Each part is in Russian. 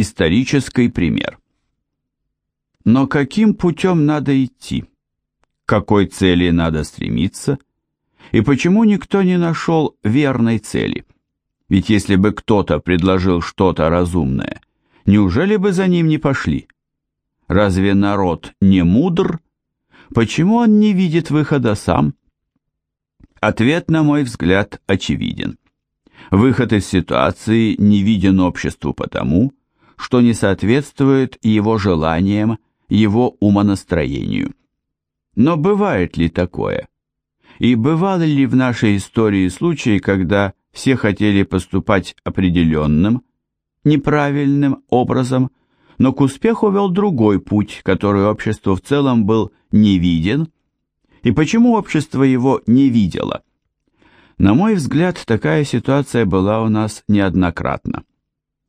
Исторический пример. Но каким путем надо идти? К какой цели надо стремиться? И почему никто не нашел верной цели? Ведь если бы кто-то предложил что-то разумное, неужели бы за ним не пошли? Разве народ не мудр? Почему он не видит выхода сам? Ответ, на мой взгляд, очевиден. Выход из ситуации не виден обществу потому, что не соответствует его желаниям, его умонастроению. Но бывает ли такое? И бывали ли в нашей истории случаи, когда все хотели поступать определенным, неправильным образом, но к успеху вел другой путь, который обществу в целом был не виден, и почему общество его не видело? На мой взгляд, такая ситуация была у нас неоднократно.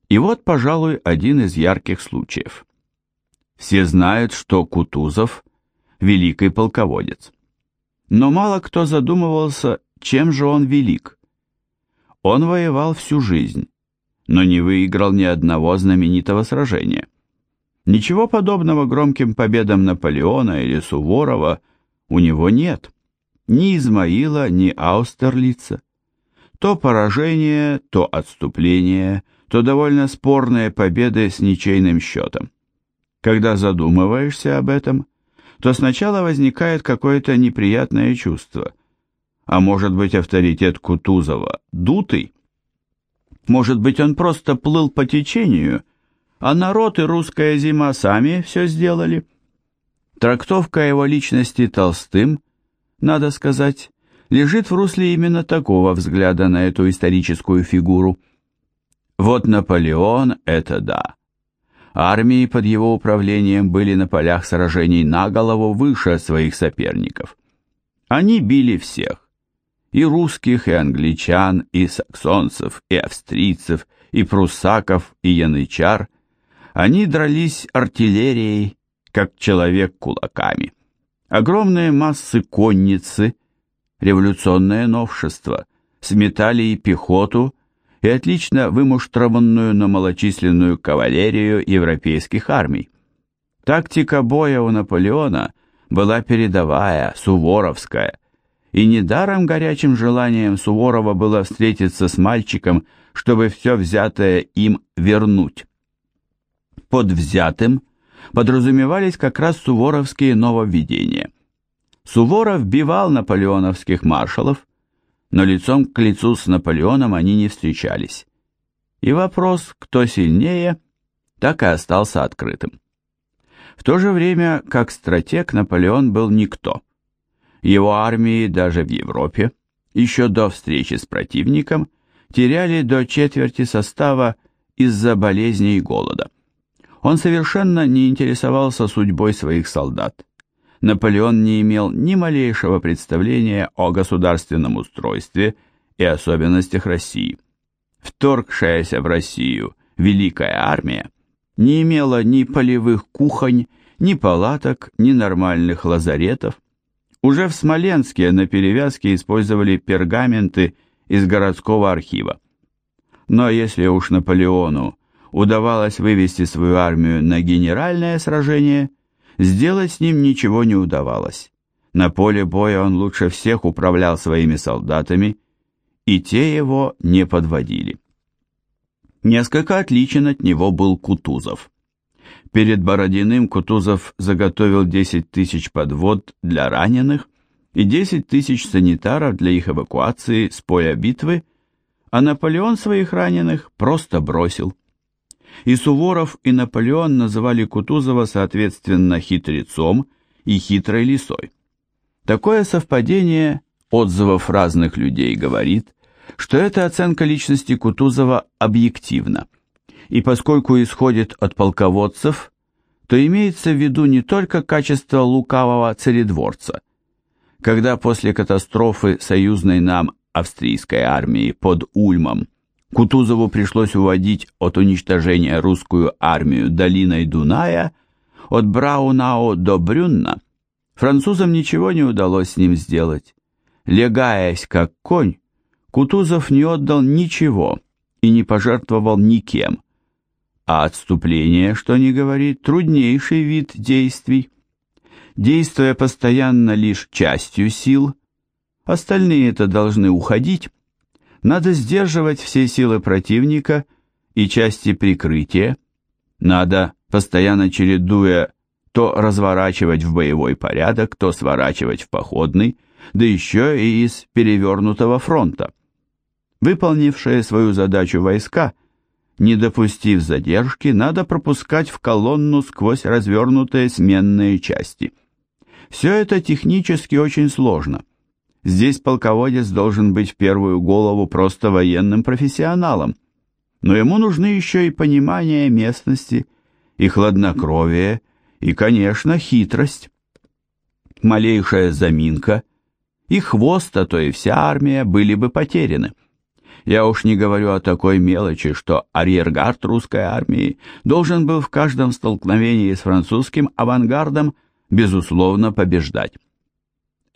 И вот, пожалуй, один из ярких случаев. Все знают, что Кутузов – великий полководец. Но мало кто задумывался, чем же он велик. Он воевал всю жизнь, но не выиграл ни одного знаменитого сражения. Ничего подобного громким победам Наполеона или Суворова у него нет. Ни Измаила, ни Аустерлица. То поражение, то отступление, то довольно спорные победы с ничейным счетом. Когда задумываешься об этом, то сначала возникает какое-то неприятное чувство. А может быть авторитет Кутузова дутый? Может быть он просто плыл по течению, а народ и русская зима сами все сделали? Трактовка его личности Толстым, надо сказать, лежит в русле именно такого взгляда на эту историческую фигуру. Вот Наполеон – это да. Армии под его управлением были на полях сражений на голову выше своих соперников. Они били всех. И русских, и англичан, и саксонцев, и австрийцев, и пруссаков, и янычар. Они дрались артиллерией, как человек кулаками. Огромные массы конницы, революционное новшество, сметали и пехоту, и отлично вымуштрованную, но малочисленную кавалерию европейских армий. Тактика боя у Наполеона была передовая, суворовская, и недаром горячим желанием Суворова было встретиться с мальчиком, чтобы все взятое им вернуть. Под взятым подразумевались как раз суворовские нововведения. Суворов бивал наполеоновских маршалов, но лицом к лицу с Наполеоном они не встречались. И вопрос, кто сильнее, так и остался открытым. В то же время, как стратег, Наполеон был никто. Его армии даже в Европе, еще до встречи с противником, теряли до четверти состава из-за болезней и голода. Он совершенно не интересовался судьбой своих солдат. Наполеон не имел ни малейшего представления о государственном устройстве и особенностях России. Вторгшаяся в Россию Великая Армия не имела ни полевых кухонь, ни палаток, ни нормальных лазаретов. Уже в Смоленске на перевязке использовали пергаменты из городского архива. Но если уж Наполеону удавалось вывести свою армию на генеральное сражение – Сделать с ним ничего не удавалось. На поле боя он лучше всех управлял своими солдатами, и те его не подводили. Несколько отличен от него был Кутузов. Перед Бородиным Кутузов заготовил 10 тысяч подвод для раненых и 10 тысяч санитаров для их эвакуации с поля битвы, а Наполеон своих раненых просто бросил. И Суворов, и Наполеон называли Кутузова соответственно хитрецом и хитрой лисой. Такое совпадение отзывов разных людей говорит, что эта оценка личности Кутузова объективна. И поскольку исходит от полководцев, то имеется в виду не только качество лукавого царедворца. Когда после катастрофы союзной нам австрийской армии под Ульмом Кутузову пришлось уводить от уничтожения русскую армию долиной Дуная, от Браунау до Брюнна, французам ничего не удалось с ним сделать. Легаясь как конь, Кутузов не отдал ничего и не пожертвовал никем, А отступление, что ни говори, труднейший вид действий. Действуя постоянно лишь частью сил, остальные-то должны уходить, надо сдерживать все силы противника и части прикрытия, надо, постоянно чередуя, то разворачивать в боевой порядок, то сворачивать в походный, да еще и из перевернутого фронта. Выполнившие свою задачу войска, не допустив задержки, надо пропускать в колонну сквозь развернутые сменные части. Все это технически очень сложно. Здесь полководец должен быть в первую голову просто военным профессионалом, но ему нужны еще и понимание местности, и хладнокровие, и, конечно, хитрость. Малейшая заминка, и хвост, а то и вся армия были бы потеряны. Я уж не говорю о такой мелочи, что арьергард русской армии должен был в каждом столкновении с французским авангардом безусловно побеждать.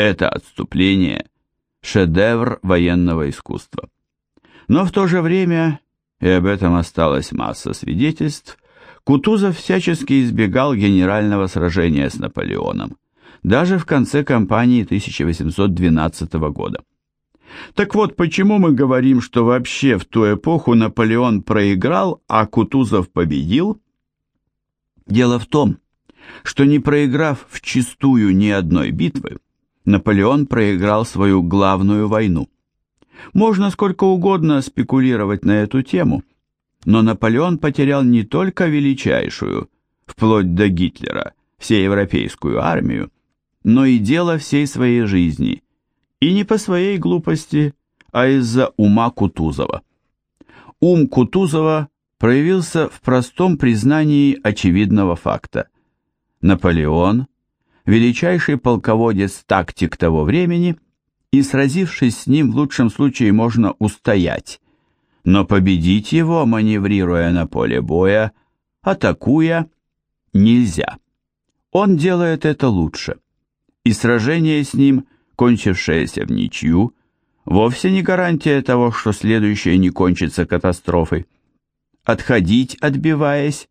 Это отступление – шедевр военного искусства. Но в то же время, и об этом осталась масса свидетельств, Кутузов всячески избегал генерального сражения с Наполеоном, даже в конце кампании 1812 года. Так вот, почему мы говорим, что вообще в ту эпоху Наполеон проиграл, а Кутузов победил? Дело в том, что не проиграв в чистую ни одной битвы, Наполеон проиграл свою главную войну. Можно сколько угодно спекулировать на эту тему, но Наполеон потерял не только величайшую, вплоть до Гитлера, всеевропейскую армию, но и дело всей своей жизни, и не по своей глупости, а из-за ума Кутузова. Ум Кутузова проявился в простом признании очевидного факта. Наполеон, величайший полководец-тактик того времени, и сразившись с ним в лучшем случае можно устоять, но победить его, маневрируя на поле боя, атакуя, нельзя. Он делает это лучше, и сражение с ним, кончившееся в ничью, вовсе не гарантия того, что следующее не кончится катастрофой. Отходить, отбиваясь,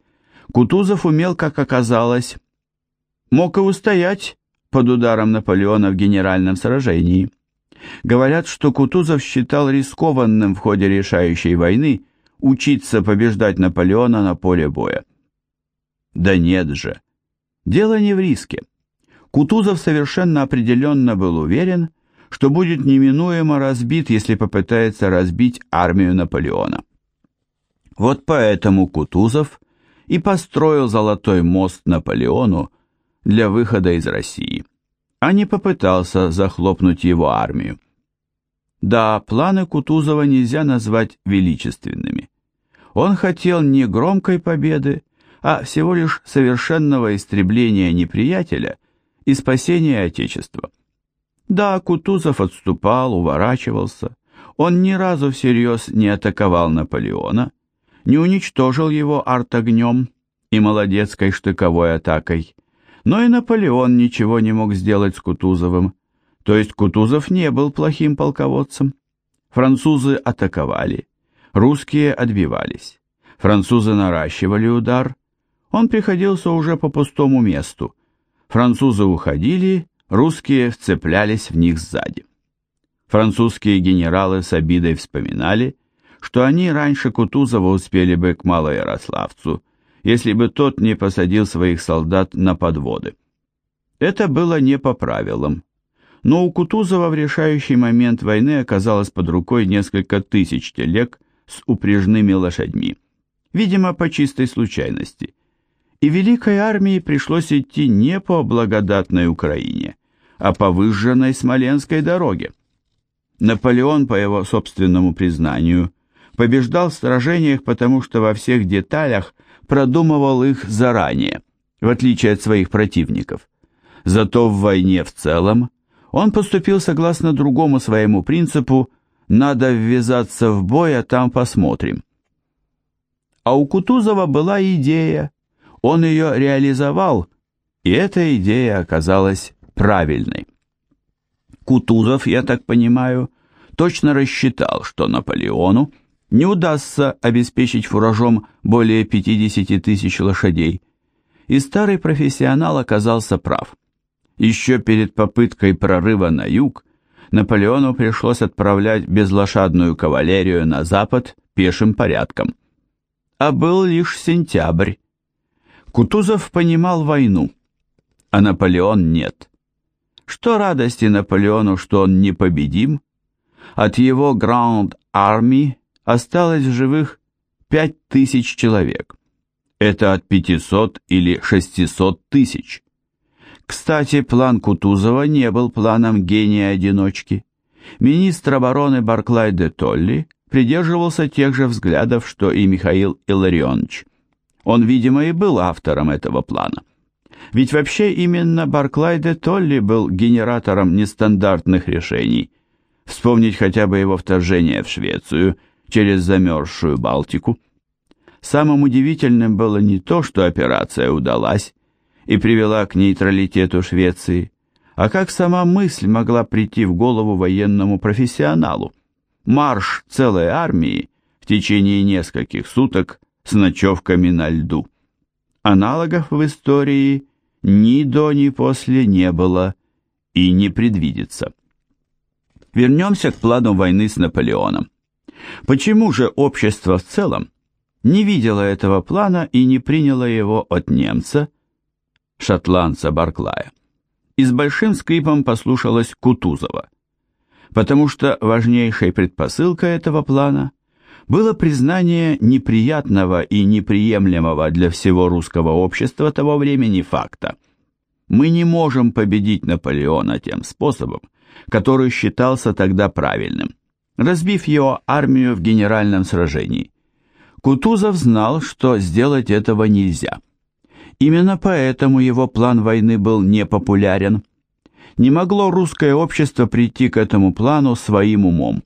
Кутузов умел, как оказалось, мог и устоять под ударом Наполеона в генеральном сражении. Говорят, что Кутузов считал рискованным в ходе решающей войны учиться побеждать Наполеона на поле боя. Да нет же. Дело не в риске. Кутузов совершенно определенно был уверен, что будет неминуемо разбит, если попытается разбить армию Наполеона. Вот поэтому Кутузов и построил золотой мост Наполеону, для выхода из России, а не попытался захлопнуть его армию. Да, планы Кутузова нельзя назвать величественными. Он хотел не громкой победы, а всего лишь совершенного истребления неприятеля и спасения Отечества. Да, Кутузов отступал, уворачивался. Он ни разу всерьез не атаковал Наполеона, не уничтожил его артогнем и молодецкой штыковой атакой, но и Наполеон ничего не мог сделать с Кутузовым, то есть Кутузов не был плохим полководцем. Французы атаковали, русские отбивались. Французы наращивали удар, он приходился уже по пустому месту. Французы уходили, русские вцеплялись в них сзади. Французские генералы с обидой вспоминали, что они раньше Кутузова успели бы к Малоярославцу, если бы тот не посадил своих солдат на подводы. Это было не по правилам. Но у Кутузова в решающий момент войны оказалось под рукой несколько тысяч телег с упряжными лошадьми, видимо, по чистой случайности. И Великой армии пришлось идти не по благодатной Украине, а по выжженной Смоленской дороге. Наполеон, по его собственному признанию, побеждал в сражениях, потому что во всех деталях продумывал их заранее, в отличие от своих противников. Зато в войне в целом он поступил согласно другому своему принципу «надо ввязаться в бой, а там посмотрим». А у Кутузова была идея, он ее реализовал, и эта идея оказалась правильной. Кутузов, я так понимаю, точно рассчитал, что Наполеону не удастся обеспечить фуражом более 50 тысяч лошадей. И старый профессионал оказался прав. Еще перед попыткой прорыва на юг Наполеону пришлось отправлять безлошадную кавалерию на запад пешим порядком. А был лишь сентябрь. Кутузов понимал войну, а Наполеон нет. Что радости Наполеону, что он непобедим? От его Гранд Армии осталось в живых пять тысяч человек. Это от 500 или 600 тысяч. Кстати, план Кутузова не был планом гения-одиночки. Министр обороны Барклай де Толли придерживался тех же взглядов, что и Михаил Илларионович. Он, видимо, и был автором этого плана. Ведь вообще именно Барклай де Толли был генератором нестандартных решений. Вспомнить хотя бы его вторжение в Швецию через замерзшую Балтику. Самым удивительным было не то, что операция удалась, и привела к нейтралитету Швеции, а как сама мысль могла прийти в голову военному профессионалу. Марш целой армии в течение нескольких суток с ночевками на льду. Аналогов в истории ни до, ни после не было и не предвидится. Вернемся к плану войны с Наполеоном. Почему же общество в целом не видело этого плана и не приняло его от немца, шотландца Барклая, и с большим скрипом послушалась Кутузова, потому что важнейшей предпосылкой этого плана было признание неприятного и неприемлемого для всего русского общества того времени факта. Мы не можем победить Наполеона тем способом, который считался тогда правильным, разбив его армию в генеральном сражении. Кутузов знал, что сделать этого нельзя – Именно поэтому его план войны был непопулярен. Не могло русское общество прийти к этому плану своим умом.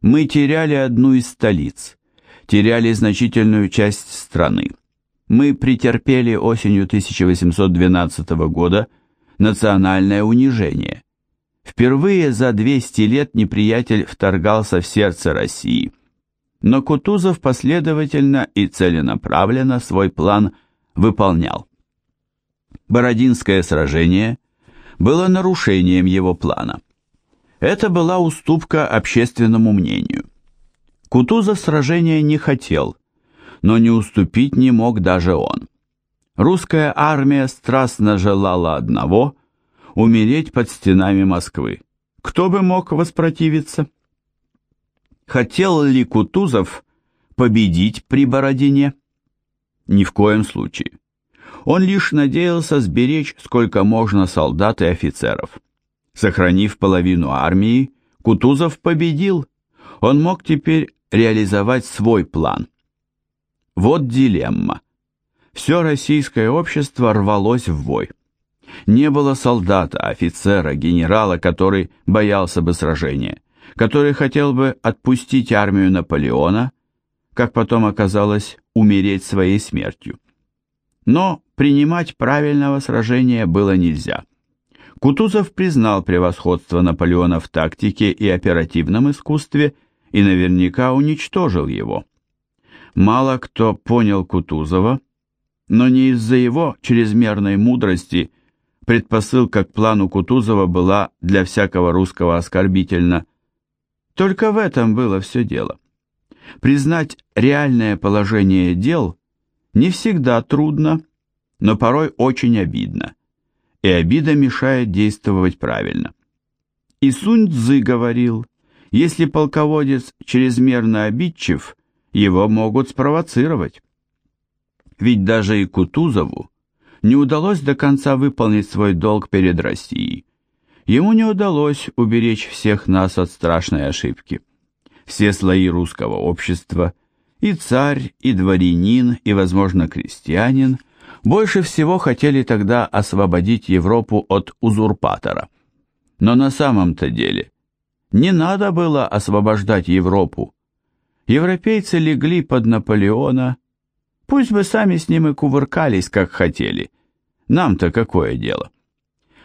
Мы теряли одну из столиц, теряли значительную часть страны. Мы претерпели осенью 1812 года национальное унижение. Впервые за 200 лет неприятель вторгался в сердце России. Но Кутузов последовательно и целенаправленно свой план – выполнял. Бородинское сражение было нарушением его плана. Это была уступка общественному мнению. Кутузов сражения не хотел, но не уступить не мог даже он. Русская армия страстно желала одного – умереть под стенами Москвы. Кто бы мог воспротивиться? Хотел ли Кутузов победить при Бородине? Ни в коем случае. Он лишь надеялся сберечь сколько можно солдат и офицеров. Сохранив половину армии, Кутузов победил. Он мог теперь реализовать свой план. Вот дилемма. Все российское общество рвалось в бой. Не было солдата, офицера, генерала, который боялся бы сражения, который хотел бы отпустить армию Наполеона, как потом оказалось, умереть своей смертью. Но принимать правильного сражения было нельзя. Кутузов признал превосходство Наполеона в тактике и оперативном искусстве и наверняка уничтожил его. Мало кто понял Кутузова, но не из-за его чрезмерной мудрости предпосылка к плану Кутузова была для всякого русского оскорбительна. Только в этом было все дело. Признать реальное положение дел не всегда трудно, но порой очень обидно, и обида мешает действовать правильно. И Сунь Цзы говорил, если полководец чрезмерно обидчив, его могут спровоцировать. Ведь даже и Кутузову не удалось до конца выполнить свой долг перед Россией. Ему не удалось уберечь всех нас от страшной ошибки все слои русского общества, и царь, и дворянин, и, возможно, крестьянин, больше всего хотели тогда освободить Европу от узурпатора. Но на самом-то деле не надо было освобождать Европу. Европейцы легли под Наполеона, пусть бы сами с ним и кувыркались, как хотели. Нам-то какое дело?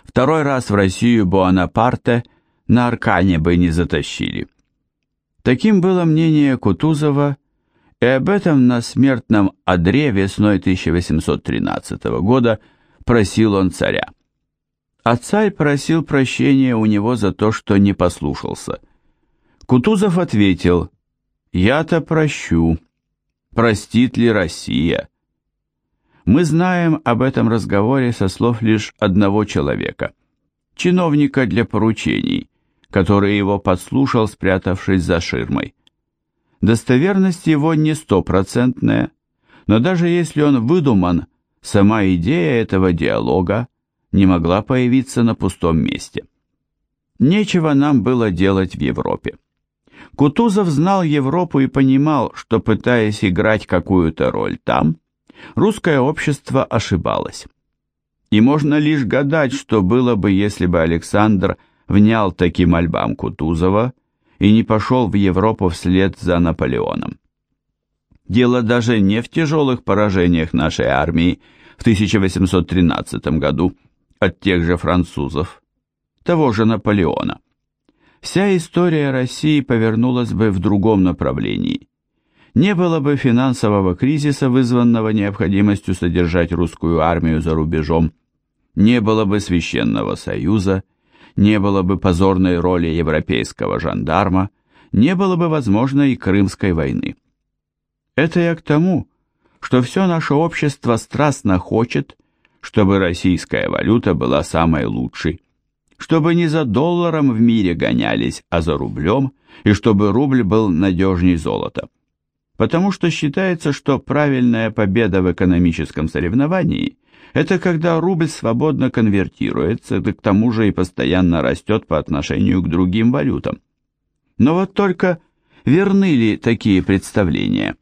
Второй раз в Россию Буанапарте на Аркане бы не затащили. Таким было мнение Кутузова, и об этом на смертном одре весной 1813 года просил он царя. А царь просил прощения у него за то, что не послушался. Кутузов ответил, «Я-то прощу. Простит ли Россия?» Мы знаем об этом разговоре со слов лишь одного человека, чиновника для поручений, который его подслушал, спрятавшись за ширмой. Достоверность его не стопроцентная, но даже если он выдуман, сама идея этого диалога не могла появиться на пустом месте. Нечего нам было делать в Европе. Кутузов знал Европу и понимал, что, пытаясь играть какую-то роль там, русское общество ошибалось. И можно лишь гадать, что было бы, если бы Александр внял таким мольбам Кутузова и не пошел в Европу вслед за Наполеоном. Дело даже не в тяжелых поражениях нашей армии в 1813 году от тех же французов, того же Наполеона. Вся история России повернулась бы в другом направлении – не было бы финансового кризиса, вызванного необходимостью содержать русскую армию за рубежом, не было бы Священного Союза, не было бы позорной роли европейского жандарма, не было бы, возможно, и Крымской войны. Это я к тому, что все наше общество страстно хочет, чтобы российская валюта была самой лучшей, чтобы не за долларом в мире гонялись, а за рублем, и чтобы рубль был надежней золота потому что считается, что правильная победа в экономическом соревновании – это когда рубль свободно конвертируется, да к тому же и постоянно растет по отношению к другим валютам. Но вот только верны ли такие представления?